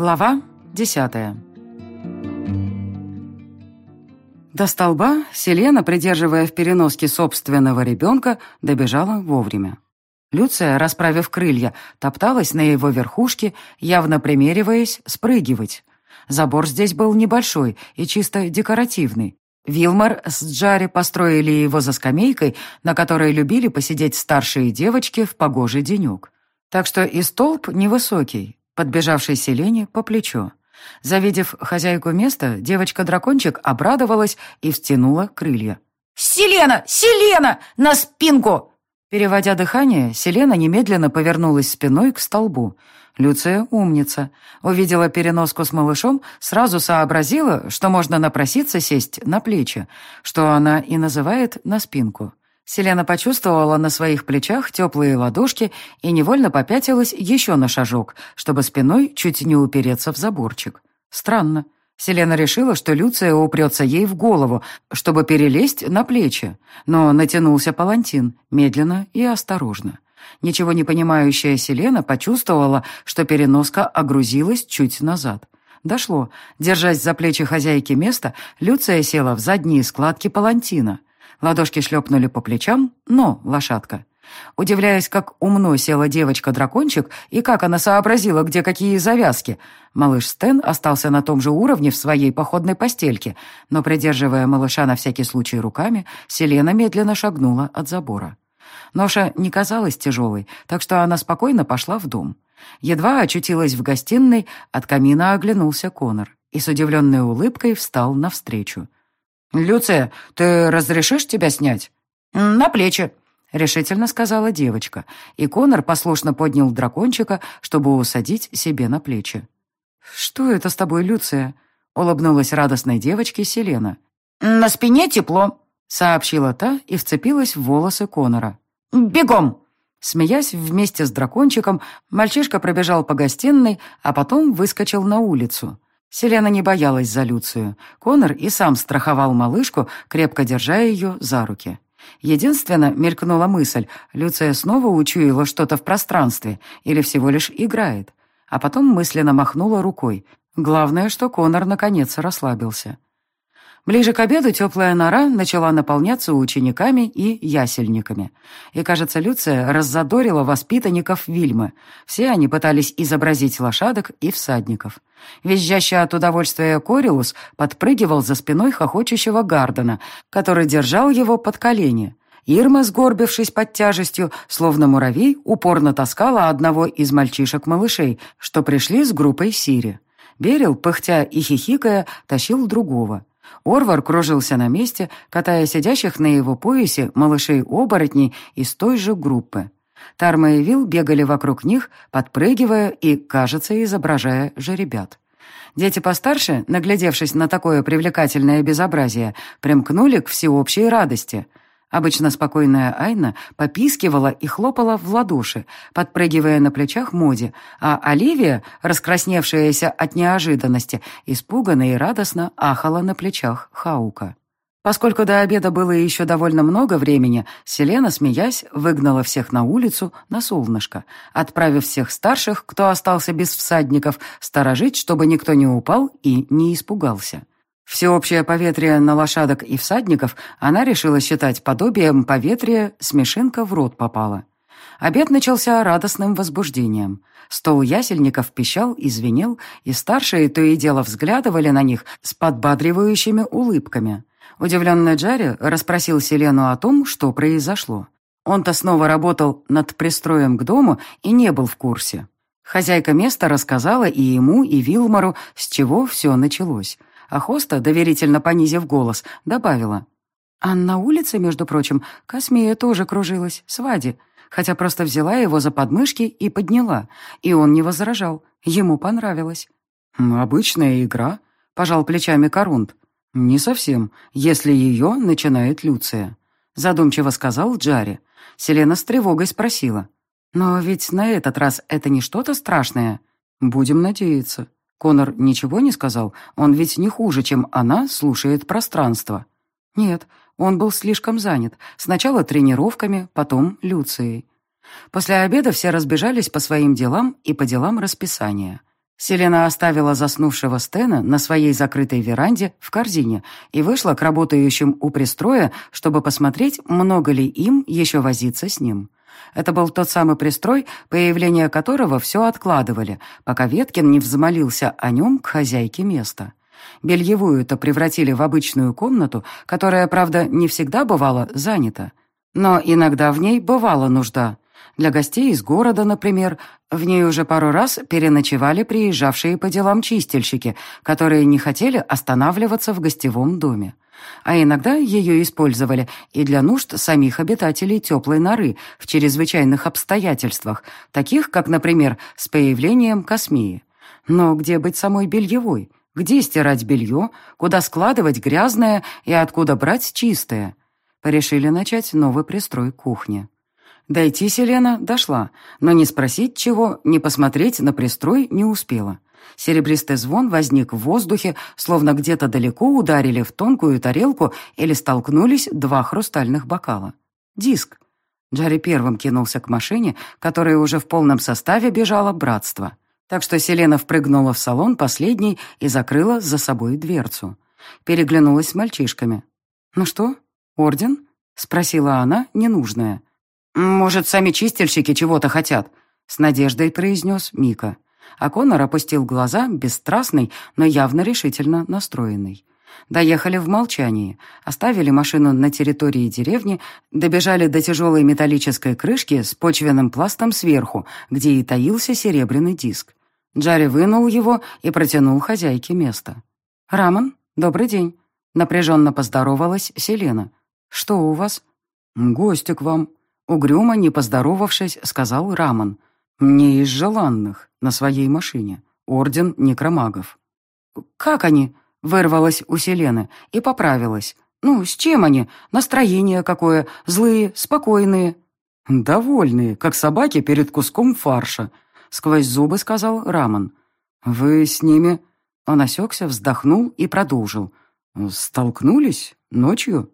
Глава десятая До столба Селена, придерживая в переноске собственного ребенка, добежала вовремя. Люция, расправив крылья, топталась на его верхушке, явно примериваясь спрыгивать. Забор здесь был небольшой и чисто декоративный. Вилмар с Джари построили его за скамейкой, на которой любили посидеть старшие девочки в погожий денек. Так что и столб невысокий, подбежавшей Селене по плечу. Завидев хозяйку места, девочка-дракончик обрадовалась и втянула крылья. «Селена! Селена! На спинку!» Переводя дыхание, Селена немедленно повернулась спиной к столбу. Люция умница. Увидела переноску с малышом, сразу сообразила, что можно напроситься сесть на плечи, что она и называет на спинку. Селена почувствовала на своих плечах теплые ладошки и невольно попятилась еще на шажок, чтобы спиной чуть не упереться в заборчик. Странно. Селена решила, что Люция упрется ей в голову, чтобы перелезть на плечи, но натянулся палантин, медленно и осторожно. Ничего не понимающая Селена почувствовала, что переноска огрузилась чуть назад. Дошло. Держась за плечи хозяйки места, Люция села в задние складки палантина — Ладошки шлепнули по плечам, но лошадка. Удивляясь, как умно села девочка-дракончик и как она сообразила, где какие завязки, малыш Стэн остался на том же уровне в своей походной постельке, но, придерживая малыша на всякий случай руками, Селена медленно шагнула от забора. Ноша не казалась тяжелой, так что она спокойно пошла в дом. Едва очутилась в гостиной, от камина оглянулся Конор и с удивленной улыбкой встал навстречу. «Люция, ты разрешишь тебя снять?» «На плечи», — решительно сказала девочка, и Конор послушно поднял дракончика, чтобы усадить себе на плечи. «Что это с тобой, Люция?» — улыбнулась радостной девочке Селена. «На спине тепло», — сообщила та и вцепилась в волосы Конора. «Бегом!» Смеясь вместе с дракончиком, мальчишка пробежал по гостиной, а потом выскочил на улицу. Селена не боялась за Люцию. Конор и сам страховал малышку, крепко держа ее за руки. Единственно, мелькнула мысль, Люция снова учуяла что-то в пространстве или всего лишь играет. А потом мысленно махнула рукой. Главное, что Конор наконец расслабился. Ближе к обеду теплая нора начала наполняться учениками и ясельниками. И, кажется, Люция раззадорила воспитанников Вильмы. Все они пытались изобразить лошадок и всадников. Визжащий от удовольствия Корилус подпрыгивал за спиной хохочущего Гардена, который держал его под колени. Ирма, сгорбившись под тяжестью, словно муравей, упорно таскала одного из мальчишек-малышей, что пришли с группой Сири. Берил, пыхтя и хихикая, тащил другого. Орвар кружился на месте, катая сидящих на его поясе малышей-оборотней из той же группы. Тарма и Вил бегали вокруг них, подпрыгивая и, кажется, изображая жеребят. Дети постарше, наглядевшись на такое привлекательное безобразие, примкнули к всеобщей радости — Обычно спокойная Айна попискивала и хлопала в ладоши, подпрыгивая на плечах Моди, а Оливия, раскрасневшаяся от неожиданности, испуганно и радостно ахала на плечах Хаука. Поскольку до обеда было еще довольно много времени, Селена, смеясь, выгнала всех на улицу на солнышко, отправив всех старших, кто остался без всадников, сторожить, чтобы никто не упал и не испугался. Всеобщее поветрие на лошадок и всадников она решила считать подобием поветрия смешинка в рот попала. Обед начался радостным возбуждением. Стол ясельников пищал и звенел, и старшие то и дело взглядывали на них с подбадривающими улыбками. Удивленный Джарри расспросил Селену о том, что произошло. Он-то снова работал над пристроем к дому и не был в курсе. Хозяйка места рассказала и ему, и Вилмару, с чего все началось — а Хоста, доверительно понизив голос, добавила. А на улице, между прочим, Космея тоже кружилась, с хотя просто взяла его за подмышки и подняла, и он не возражал, ему понравилось. «Обычная игра», — пожал плечами Корунд. «Не совсем, если ее начинает Люция», — задумчиво сказал Джари. Селена с тревогой спросила. «Но ведь на этот раз это не что-то страшное?» «Будем надеяться», Конор ничего не сказал? Он ведь не хуже, чем она слушает пространство. Нет, он был слишком занят. Сначала тренировками, потом Люцией. После обеда все разбежались по своим делам и по делам расписания. Селена оставила заснувшего Стена на своей закрытой веранде в корзине и вышла к работающим у пристроя, чтобы посмотреть, много ли им еще возиться с ним. Это был тот самый пристрой, появление которого все откладывали, пока Веткин не взмолился о нем к хозяйке места. Бельевую-то превратили в обычную комнату, которая, правда, не всегда бывала занята. Но иногда в ней бывала нужда. Для гостей из города, например, в ней уже пару раз переночевали приезжавшие по делам чистильщики, которые не хотели останавливаться в гостевом доме. А иногда ее использовали и для нужд самих обитателей теплой норы в чрезвычайных обстоятельствах, таких как, например, с появлением космии. Но где быть самой бельевой? Где стирать белье? Куда складывать грязное и откуда брать чистое? Порешили начать новый пристрой кухни. Дойти Селена дошла, но не спросить чего, не посмотреть на пристрой не успела. Серебристый звон возник в воздухе, словно где-то далеко ударили в тонкую тарелку или столкнулись два хрустальных бокала. Диск. Джарри первым кинулся к машине, которая уже в полном составе бежала братство. Так что Селена впрыгнула в салон последней и закрыла за собой дверцу. Переглянулась с мальчишками. «Ну что, орден?» — спросила она, ненужная. «Может, сами чистильщики чего-то хотят?» — с надеждой произнес Мика. А Конор опустил глаза, бесстрастный, но явно решительно настроенный. Доехали в молчании, оставили машину на территории деревни, добежали до тяжелой металлической крышки с почвенным пластом сверху, где и таился серебряный диск. Джарри вынул его и протянул хозяйке место. «Рамон, добрый день», — напряженно поздоровалась Селена. «Что у вас?» «Гости к вам», Угрюмо, не поздоровавшись, сказал Рамон. «Мне из желанных, на своей машине. Орден некромагов». «Как они?» — вырвалась у Селены и поправилась. «Ну, с чем они? Настроение какое? Злые, спокойные?» «Довольные, как собаки перед куском фарша», — сквозь зубы сказал Рамон. «Вы с ними...» Он осекся, вздохнул и продолжил. «Столкнулись? Ночью?»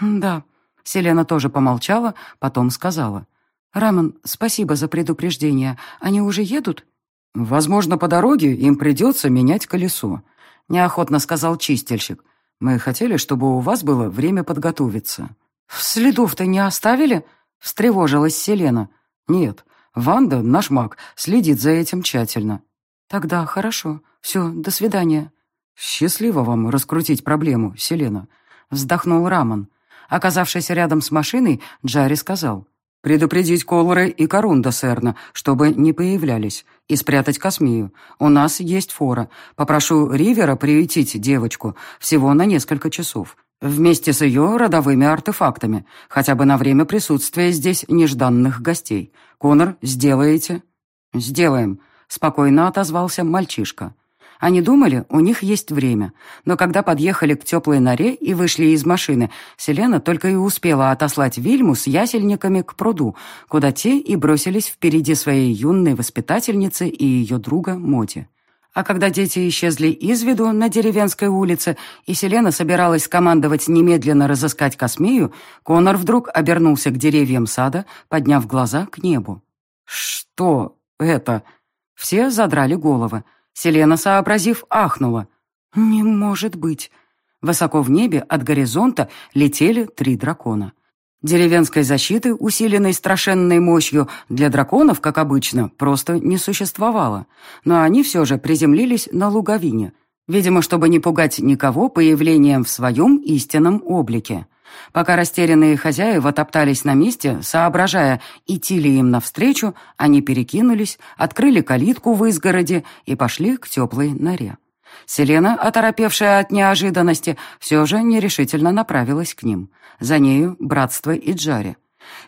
«Да», Селена тоже помолчала, потом сказала. «Рамон, спасибо за предупреждение. Они уже едут?» «Возможно, по дороге им придется менять колесо», — неохотно сказал чистильщик. «Мы хотели, чтобы у вас было время подготовиться». «Следов-то не оставили?» — встревожилась Селена. «Нет, Ванда, наш маг, следит за этим тщательно». «Тогда хорошо. Все, до свидания». «Счастливо вам раскрутить проблему, Селена», — вздохнул Рамон. Оказавшись рядом с машиной, Джарри сказал. «Предупредить Колора и Корунда, Серна, чтобы не появлялись, и спрятать Космию. У нас есть фора. Попрошу Ривера приютить девочку всего на несколько часов, вместе с ее родовыми артефактами, хотя бы на время присутствия здесь нежданных гостей. Конор, сделаете?» «Сделаем», — спокойно отозвался мальчишка. Они думали, у них есть время. Но когда подъехали к теплой норе и вышли из машины, Селена только и успела отослать Вильму с ясельниками к пруду, куда те и бросились впереди своей юной воспитательницы и ее друга Моти. А когда дети исчезли из виду на деревенской улице, и Селена собиралась командовать немедленно разыскать Космею, Конор вдруг обернулся к деревьям сада, подняв глаза к небу. «Что это?» Все задрали головы. Селена, сообразив, ахнула. «Не может быть!» Высоко в небе от горизонта летели три дракона. Деревенской защиты, усиленной страшенной мощью, для драконов, как обычно, просто не существовало. Но они все же приземлились на луговине. Видимо, чтобы не пугать никого появлением в своем истинном облике. Пока растерянные хозяева топтались на месте, соображая, идти ли им навстречу, они перекинулись, открыли калитку в изгороде и пошли к теплой норе. Селена, оторопевшая от неожиданности, все же нерешительно направилась к ним. За нею братство и Джари.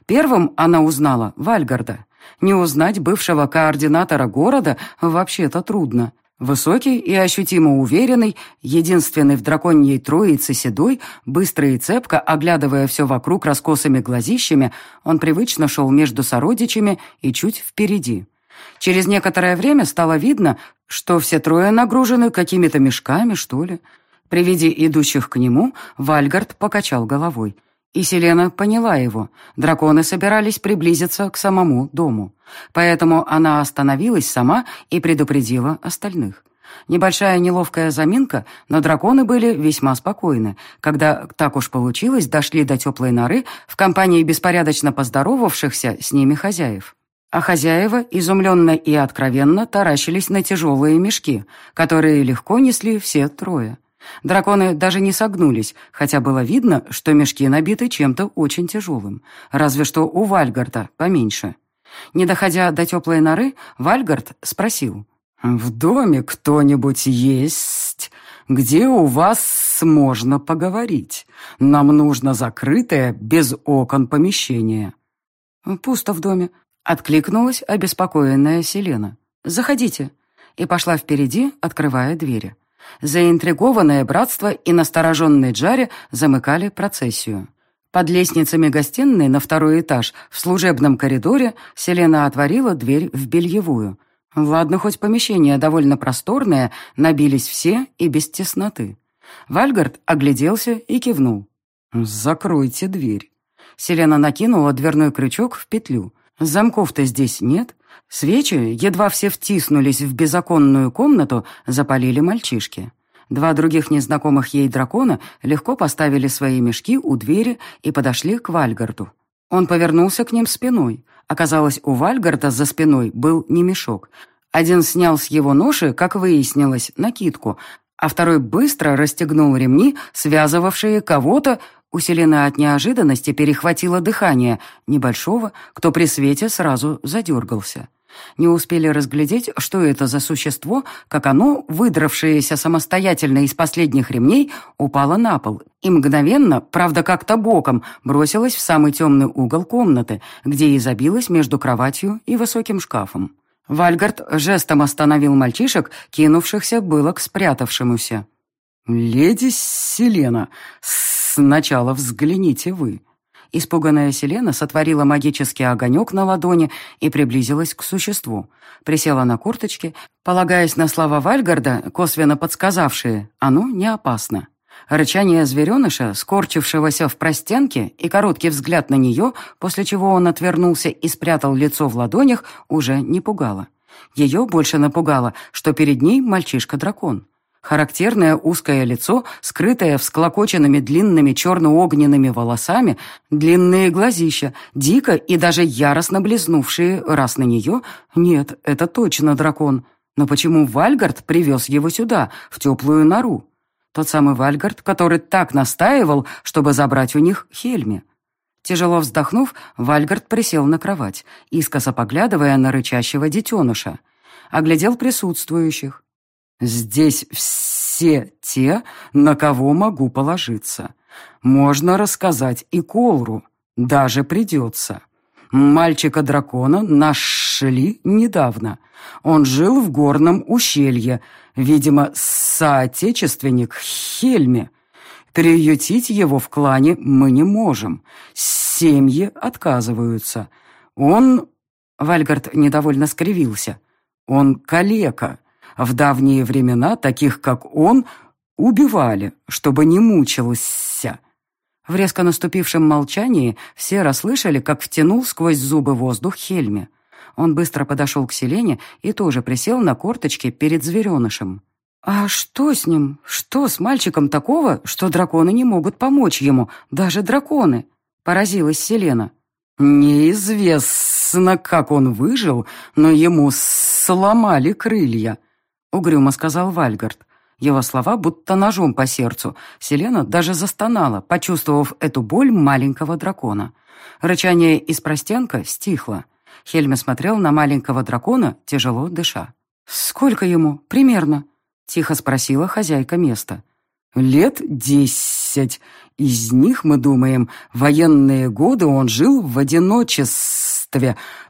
Первым она узнала Вальгарда. Не узнать бывшего координатора города вообще-то трудно. Высокий и ощутимо уверенный, единственный в драконьей троице седой, быстро и цепко, оглядывая все вокруг раскосыми глазищами, он привычно шел между сородичами и чуть впереди. Через некоторое время стало видно, что все трое нагружены какими-то мешками, что ли. При виде идущих к нему, Вальгард покачал головой. И Селена поняла его. Драконы собирались приблизиться к самому дому. Поэтому она остановилась сама и предупредила остальных. Небольшая неловкая заминка, но драконы были весьма спокойны, когда, так уж получилось, дошли до теплой норы в компании беспорядочно поздоровавшихся с ними хозяев. А хозяева, изумленно и откровенно, таращились на тяжелые мешки, которые легко несли все трое. Драконы даже не согнулись, хотя было видно, что мешки набиты чем-то очень тяжелым, разве что у Вальгарда поменьше. Не доходя до теплой норы, Вальгард спросил. «В доме кто-нибудь есть? Где у вас можно поговорить? Нам нужно закрытое, без окон помещение». «Пусто в доме», — откликнулась обеспокоенная Селена. «Заходите». И пошла впереди, открывая двери. Заинтригованное братство и настороженный Джаре замыкали процессию. Под лестницами гостиной на второй этаж в служебном коридоре Селена отворила дверь в бельевую. Ладно, хоть помещение довольно просторное, набились все и без тесноты. Вальгард огляделся и кивнул. «Закройте дверь». Селена накинула дверной крючок в петлю. Замков-то здесь нет, Свечи, едва все втиснулись в беззаконную комнату, запалили мальчишки. Два других незнакомых ей дракона легко поставили свои мешки у двери и подошли к Вальгарду. Он повернулся к ним спиной. Оказалось, у Вальгарда за спиной был не мешок. Один снял с его ноши, как выяснилось, накидку, а второй быстро расстегнул ремни, связывавшие кого-то, Усиленно от неожиданности перехватило дыхание небольшого, кто при свете сразу задергался. Не успели разглядеть, что это за существо, как оно, выдравшееся самостоятельно из последних ремней, упало на пол и мгновенно, правда как-то боком, бросилось в самый темный угол комнаты, где и забилось между кроватью и высоким шкафом. Вальгард жестом остановил мальчишек, кинувшихся было к спрятавшемуся. «Леди Селена, сначала взгляните вы», Испуганная Селена сотворила магический огонек на ладони и приблизилась к существу. Присела на курточки, полагаясь на слова Вальгарда, косвенно подсказавшие, оно не опасно. Рычание звереныша, скорчившегося в простенке, и короткий взгляд на нее, после чего он отвернулся и спрятал лицо в ладонях, уже не пугало. Ее больше напугало, что перед ней мальчишка-дракон. Характерное узкое лицо, скрытое всклокоченными длинными черно-огненными волосами, длинные глазища, дико и даже яростно близнувшие раз на нее. Нет, это точно дракон. Но почему Вальгард привез его сюда, в теплую нору? Тот самый Вальгард, который так настаивал, чтобы забрать у них Хельми. Тяжело вздохнув, Вальгард присел на кровать, искоса поглядывая на рычащего детеныша. Оглядел присутствующих. Здесь все те, на кого могу положиться. Можно рассказать и Колру, даже придется. Мальчика-дракона нашли недавно. Он жил в горном ущелье, видимо, соотечественник Хельме. Приютить его в клане мы не можем. Семьи отказываются. Он... Вальгард недовольно скривился. Он калека. В давние времена таких, как он, убивали, чтобы не мучился. В резко наступившем молчании все расслышали, как втянул сквозь зубы воздух Хельме. Он быстро подошел к Селене и тоже присел на корточки перед зверенышем. «А что с ним? Что с мальчиком такого, что драконы не могут помочь ему, даже драконы?» — поразилась Селена. «Неизвестно, как он выжил, но ему сломали крылья», Угрюмо сказал Вальгард. Его слова будто ножом по сердцу. Селена даже застонала, почувствовав эту боль маленького дракона. Рычание из простенка стихло. Хельме смотрел на маленького дракона, тяжело дыша. «Сколько ему? Примерно?» — тихо спросила хозяйка места. «Лет десять. Из них, мы думаем, военные годы он жил в одиночестве,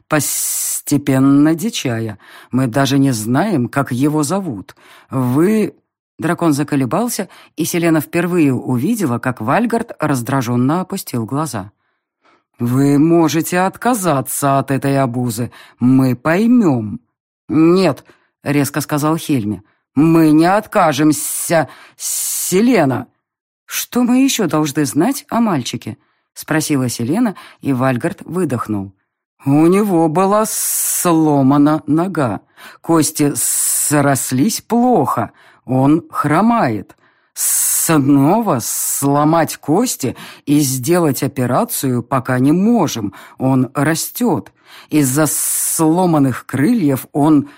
постепенно дичая. Мы даже не знаем, как его зовут. Вы...» Дракон заколебался, и Селена впервые увидела, как Вальгард раздраженно опустил глаза. «Вы можете отказаться от этой обузы. Мы поймем». «Нет», — резко сказал Хельме. «Мы не откажемся, Селена». «Что мы еще должны знать о мальчике?» — спросила Селена, и Вальгард выдохнул. «У него была сломана нога. Кости срослись плохо. Он хромает. Снова сломать кости и сделать операцию пока не можем. Он растет. Из-за сломанных крыльев он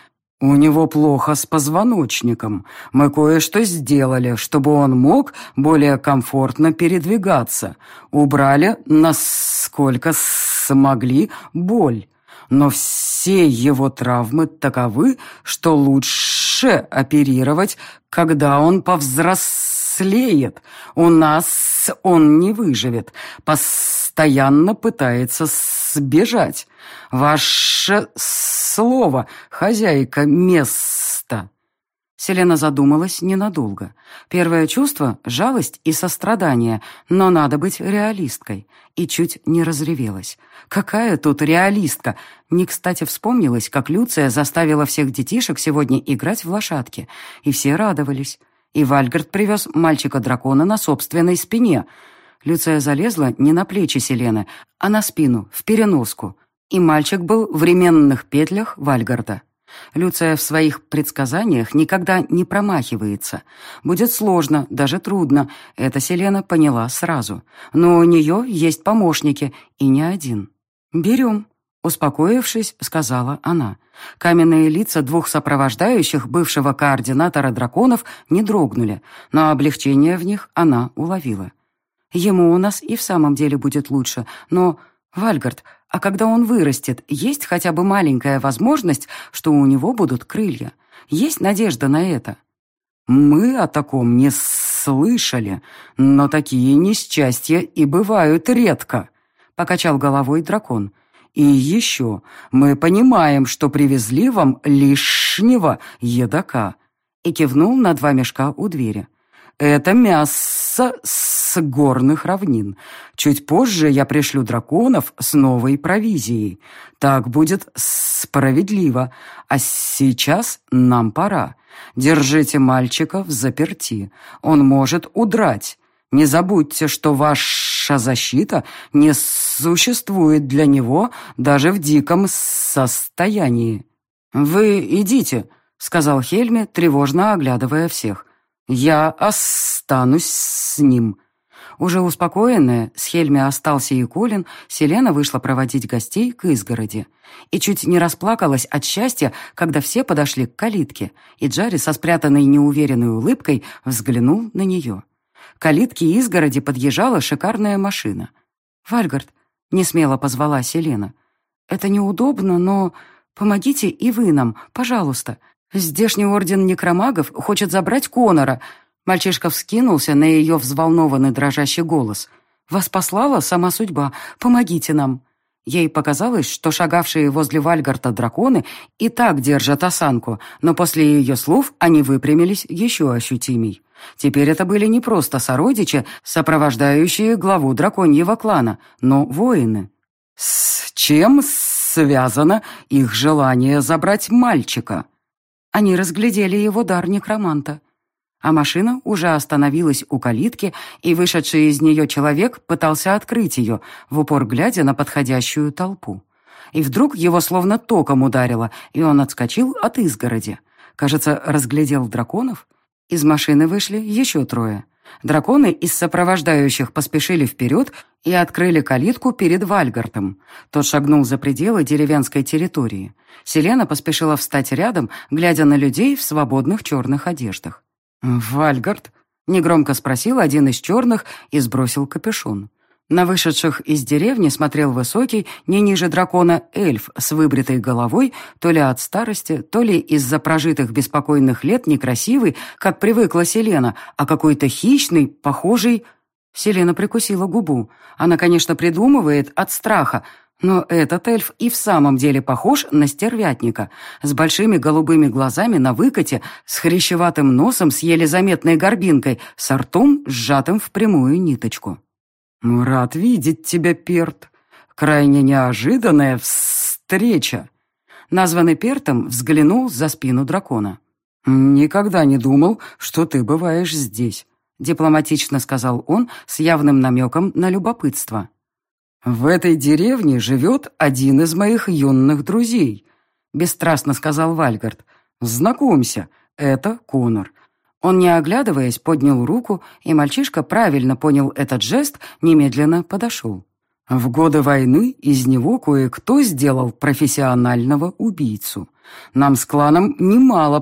«У него плохо с позвоночником. Мы кое-что сделали, чтобы он мог более комфортно передвигаться. Убрали, насколько смогли, боль. Но все его травмы таковы, что лучше оперировать, когда он повзрослеет. У нас он не выживет. Постоянно пытается сбежать. Ваше слово, хозяйка места!» Селена задумалась ненадолго. Первое чувство — жалость и сострадание, но надо быть реалисткой. И чуть не разревелась. Какая тут реалистка? Не кстати вспомнилась, как Люция заставила всех детишек сегодня играть в лошадки. И все радовались. И Вальгард привез мальчика-дракона на собственной спине. Люция залезла не на плечи Селены, а на спину, в переноску. И мальчик был в временных петлях Вальгарда. Люция в своих предсказаниях никогда не промахивается. Будет сложно, даже трудно. Это Селена поняла сразу. Но у нее есть помощники, и не один. «Берем», — успокоившись, сказала она. Каменные лица двух сопровождающих бывшего координатора драконов не дрогнули, но облегчение в них она уловила. «Ему у нас и в самом деле будет лучше, но...» «Вальгард, а когда он вырастет, есть хотя бы маленькая возможность, что у него будут крылья? Есть надежда на это?» «Мы о таком не слышали, но такие несчастья и бывают редко», — покачал головой дракон. «И еще, мы понимаем, что привезли вам лишнего едока», и кивнул на два мешка у двери. «Это мясо с горных равнин. Чуть позже я пришлю драконов с новой провизией. Так будет справедливо. А сейчас нам пора. Держите мальчика в заперти. Он может удрать. Не забудьте, что ваша защита не существует для него даже в диком состоянии. «Вы идите», — сказал Хельме, тревожно оглядывая всех. «Я останусь с ним». Уже успокоенная, с Хельми остался и Колин, Селена вышла проводить гостей к изгороди. И чуть не расплакалась от счастья, когда все подошли к калитке, и Джарри со спрятанной неуверенной улыбкой взглянул на нее. К калитке изгороди подъезжала шикарная машина. «Вальгард», — несмело позвала Селена, — «это неудобно, но помогите и вы нам, пожалуйста. Здешний орден некромагов хочет забрать Конора. Мальчишка вскинулся на ее взволнованный дрожащий голос. «Вас послала сама судьба. Помогите нам». Ей показалось, что шагавшие возле Вальгарта драконы и так держат осанку, но после ее слов они выпрямились еще ощутимей. Теперь это были не просто сородичи, сопровождающие главу драконьего клана, но воины. С чем связано их желание забрать мальчика? Они разглядели его дар некроманта а машина уже остановилась у калитки, и вышедший из нее человек пытался открыть ее, в упор глядя на подходящую толпу. И вдруг его словно током ударило, и он отскочил от изгороди. Кажется, разглядел драконов. Из машины вышли еще трое. Драконы из сопровождающих поспешили вперед и открыли калитку перед Вальгартом. Тот шагнул за пределы деревенской территории. Селена поспешила встать рядом, глядя на людей в свободных черных одеждах. «Вальгард?» — негромко спросил один из черных и сбросил капюшон. На вышедших из деревни смотрел высокий, не ниже дракона, эльф с выбритой головой, то ли от старости, то ли из-за прожитых беспокойных лет некрасивый, как привыкла Селена, а какой-то хищный, похожий... Селена прикусила губу. Она, конечно, придумывает от страха, но этот эльф и в самом деле похож на стервятника, с большими голубыми глазами на выкате, с хрящеватым носом с еле заметной горбинкой, с ртом, сжатым в прямую ниточку. «Рад видеть тебя, Перт. Крайне неожиданная встреча». Названный Пертом взглянул за спину дракона. «Никогда не думал, что ты бываешь здесь», — дипломатично сказал он с явным намеком на любопытство. «В этой деревне живет один из моих юных друзей», — бесстрастно сказал Вальгард. «Знакомься, это Конор». Он, не оглядываясь, поднял руку, и мальчишка правильно понял этот жест, немедленно подошел. В годы войны из него кое-кто сделал профессионального убийцу. Нам с кланом немало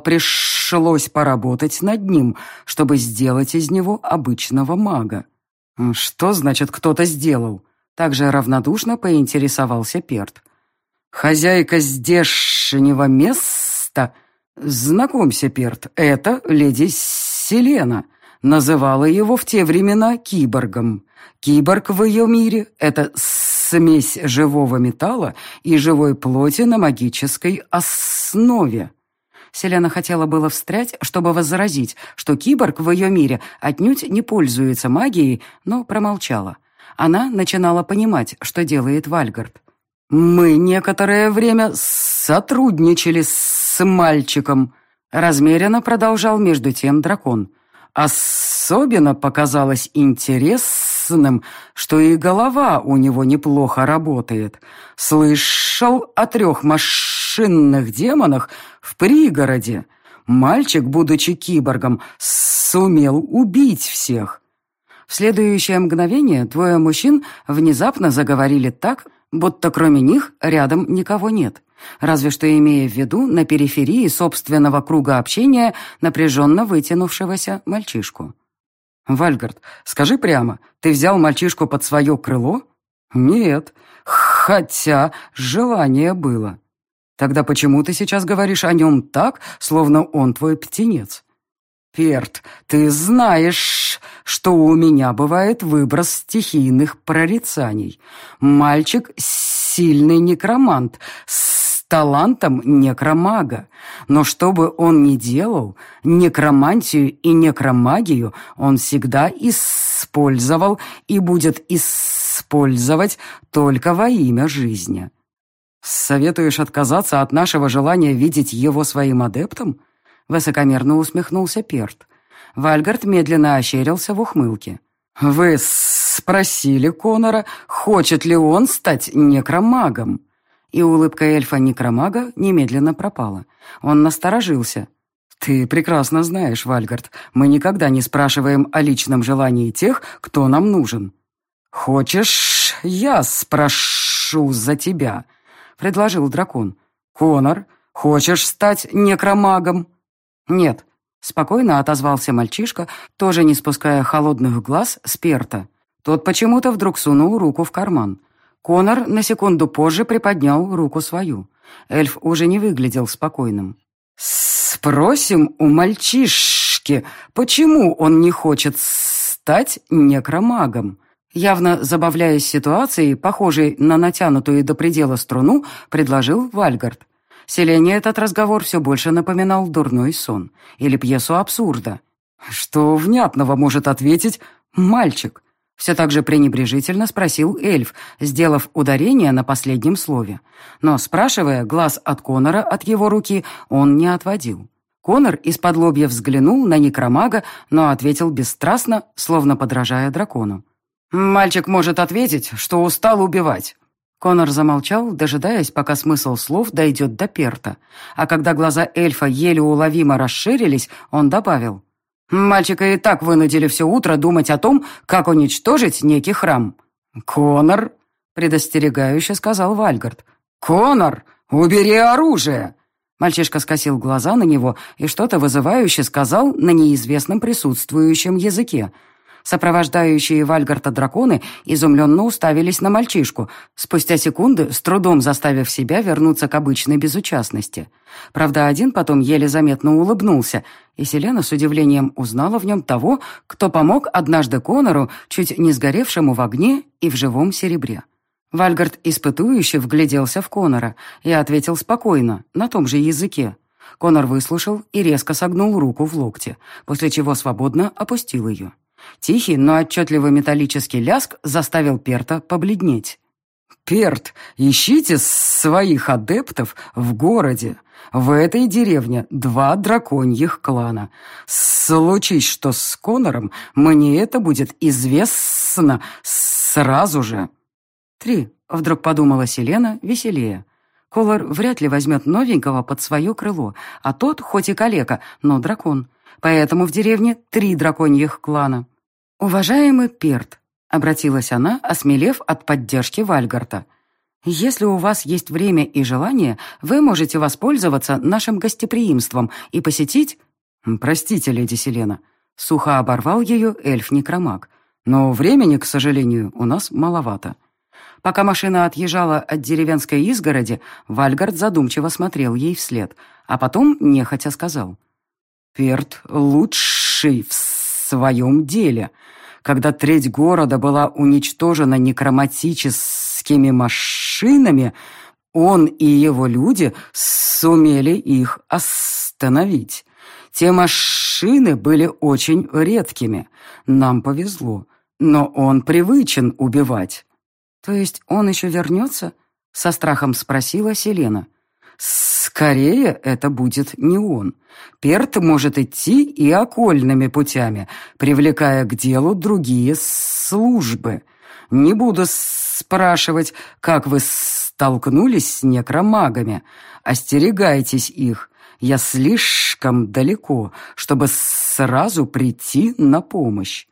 пришлось поработать над ним, чтобы сделать из него обычного мага. Что значит «кто-то сделал»? Также равнодушно поинтересовался Перт. «Хозяйка здешнего места...» «Знакомься, Перт, это леди Селена. Называла его в те времена киборгом. Киборг в ее мире — это смесь живого металла и живой плоти на магической основе». Селена хотела было встрять, чтобы возразить, что киборг в ее мире отнюдь не пользуется магией, но промолчала. Она начинала понимать, что делает Вальгард. «Мы некоторое время сотрудничали с мальчиком», — размеренно продолжал между тем дракон. «Особенно показалось интересным, что и голова у него неплохо работает. Слышал о трех машинных демонах в пригороде. Мальчик, будучи киборгом, сумел убить всех. В следующее мгновение двое мужчин внезапно заговорили так, будто кроме них рядом никого нет, разве что имея в виду на периферии собственного круга общения напряженно вытянувшегося мальчишку. «Вальгард, скажи прямо, ты взял мальчишку под свое крыло?» «Нет, хотя желание было». «Тогда почему ты сейчас говоришь о нем так, словно он твой птенец?» «Перт, ты знаешь, что у меня бывает выброс стихийных прорицаний. Мальчик — сильный некромант, талантом некромага. Но что бы он ни делал, некромантию и некромагию он всегда использовал и будет использовать только во имя жизни. Советуешь отказаться от нашего желания видеть его своим адептом?» Высокомерно усмехнулся Перт. Вальгард медленно ощерился в ухмылке. «Вы спросили Конора, хочет ли он стать некромагом?» И улыбка эльфа-некромага немедленно пропала. Он насторожился. «Ты прекрасно знаешь, Вальгард, мы никогда не спрашиваем о личном желании тех, кто нам нужен». «Хочешь, я спрошу за тебя?» — предложил дракон. «Конор, хочешь стать некромагом?» «Нет», — спокойно отозвался мальчишка, тоже не спуская холодных глаз с перта. Тот почему-то вдруг сунул руку в карман. Конор на секунду позже приподнял руку свою. Эльф уже не выглядел спокойным. «Спросим у мальчишки, почему он не хочет стать некромагом?» Явно забавляясь ситуацией, похожей на натянутую до предела струну, предложил Вальгард. Селене этот разговор все больше напоминал дурной сон или пьесу абсурда. Что внятного может ответить мальчик? Все так же пренебрежительно спросил эльф, сделав ударение на последнем слове. Но, спрашивая, глаз от Конора от его руки он не отводил. Конор из-под лобья взглянул на некромага, но ответил бесстрастно, словно подражая дракону. «Мальчик может ответить, что устал убивать. Конор замолчал, дожидаясь, пока смысл слов дойдет до Перта. А когда глаза эльфа еле уловимо расширились, он добавил. «Мальчика и так вынудили все утро думать о том, как уничтожить некий храм». «Конор», — предостерегающе сказал Вальгард. «Конор, убери оружие!» Мальчишка скосил глаза на него и что-то вызывающе сказал на неизвестном присутствующем языке — Сопровождающие Вальгарта драконы изумленно уставились на мальчишку, спустя секунды с трудом заставив себя вернуться к обычной безучастности. Правда, один потом еле заметно улыбнулся, и Селена с удивлением узнала в нем того, кто помог однажды Конору, чуть не сгоревшему в огне и в живом серебре. Вальгард испытующе вгляделся в Конора и ответил спокойно, на том же языке. Конор выслушал и резко согнул руку в локте, после чего свободно опустил ее. Тихий, но отчетливый металлический ляск заставил Перта побледнеть. «Перт, ищите своих адептов в городе. В этой деревне два драконьих клана. Случись что с Конором, мне это будет известно сразу же». «Три», — вдруг подумала Селена, веселее. Колор вряд ли возьмет новенького под свое крыло, а тот, хоть и калека, но дракон. Поэтому в деревне три драконьих клана. «Уважаемый Перт», — обратилась она, осмелев от поддержки Вальгарта, «если у вас есть время и желание, вы можете воспользоваться нашим гостеприимством и посетить...» «Простите, леди Селена», — сухо оборвал ее эльф-некромаг, «но времени, к сожалению, у нас маловато». Пока машина отъезжала от деревенской изгороди, Вальгард задумчиво смотрел ей вслед, а потом нехотя сказал. «Перт лучший в своем деле. Когда треть города была уничтожена некроматическими машинами, он и его люди сумели их остановить. Те машины были очень редкими. Нам повезло. Но он привычен убивать. «То есть он еще вернется?» — со страхом спросила Селена. «Скорее это будет не он. Перт может идти и окольными путями, привлекая к делу другие службы. Не буду спрашивать, как вы столкнулись с некромагами. Остерегайтесь их. Я слишком далеко, чтобы сразу прийти на помощь.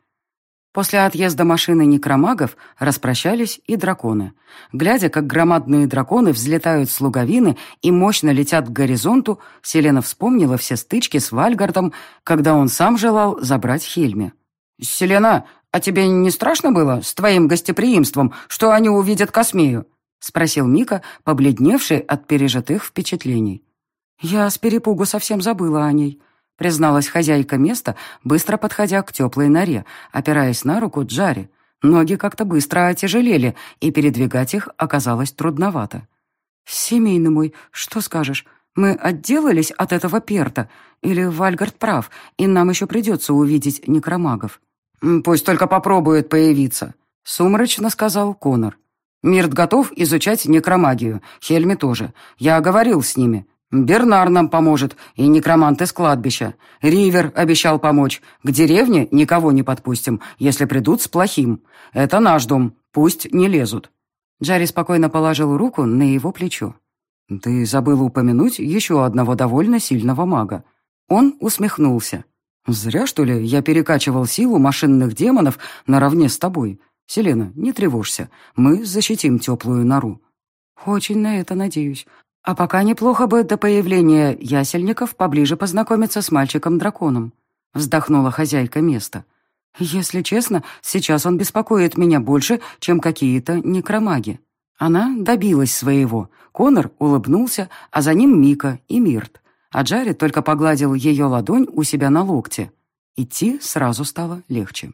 После отъезда машины некромагов распрощались и драконы. Глядя, как громадные драконы взлетают с луговины и мощно летят к горизонту, Селена вспомнила все стычки с Вальгардом, когда он сам желал забрать Хельме. «Селена, а тебе не страшно было с твоим гостеприимством, что они увидят Космею?» — спросил Мика, побледневший от пережитых впечатлений. «Я с перепугу совсем забыла о ней», призналась хозяйка места, быстро подходя к теплой норе, опираясь на руку Джари. Ноги как-то быстро отяжелели, и передвигать их оказалось трудновато. «Семейный мой, что скажешь? Мы отделались от этого перта? Или Вальгард прав, и нам еще придется увидеть некромагов?» «Пусть только попробует появиться», — сумрачно сказал Конор. «Мирт готов изучать некромагию, Хельми тоже. Я говорил с ними. Бернар нам поможет, и некромант из кладбища. Ривер обещал помочь. К деревне никого не подпустим, если придут с плохим. Это наш дом, пусть не лезут». Джарри спокойно положил руку на его плечо. «Ты забыл упомянуть еще одного довольно сильного мага». Он усмехнулся. «Зря, что ли, я перекачивал силу машинных демонов наравне с тобой. Селена, не тревожься, мы защитим теплую нору». «Очень на это надеюсь. А пока неплохо бы до появления ясельников поближе познакомиться с мальчиком-драконом», — вздохнула хозяйка места. «Если честно, сейчас он беспокоит меня больше, чем какие-то некромаги». Она добилась своего. Конор улыбнулся, а за ним Мика и Мирт. А Джаред только погладил ее ладонь у себя на локте. Идти сразу стало легче.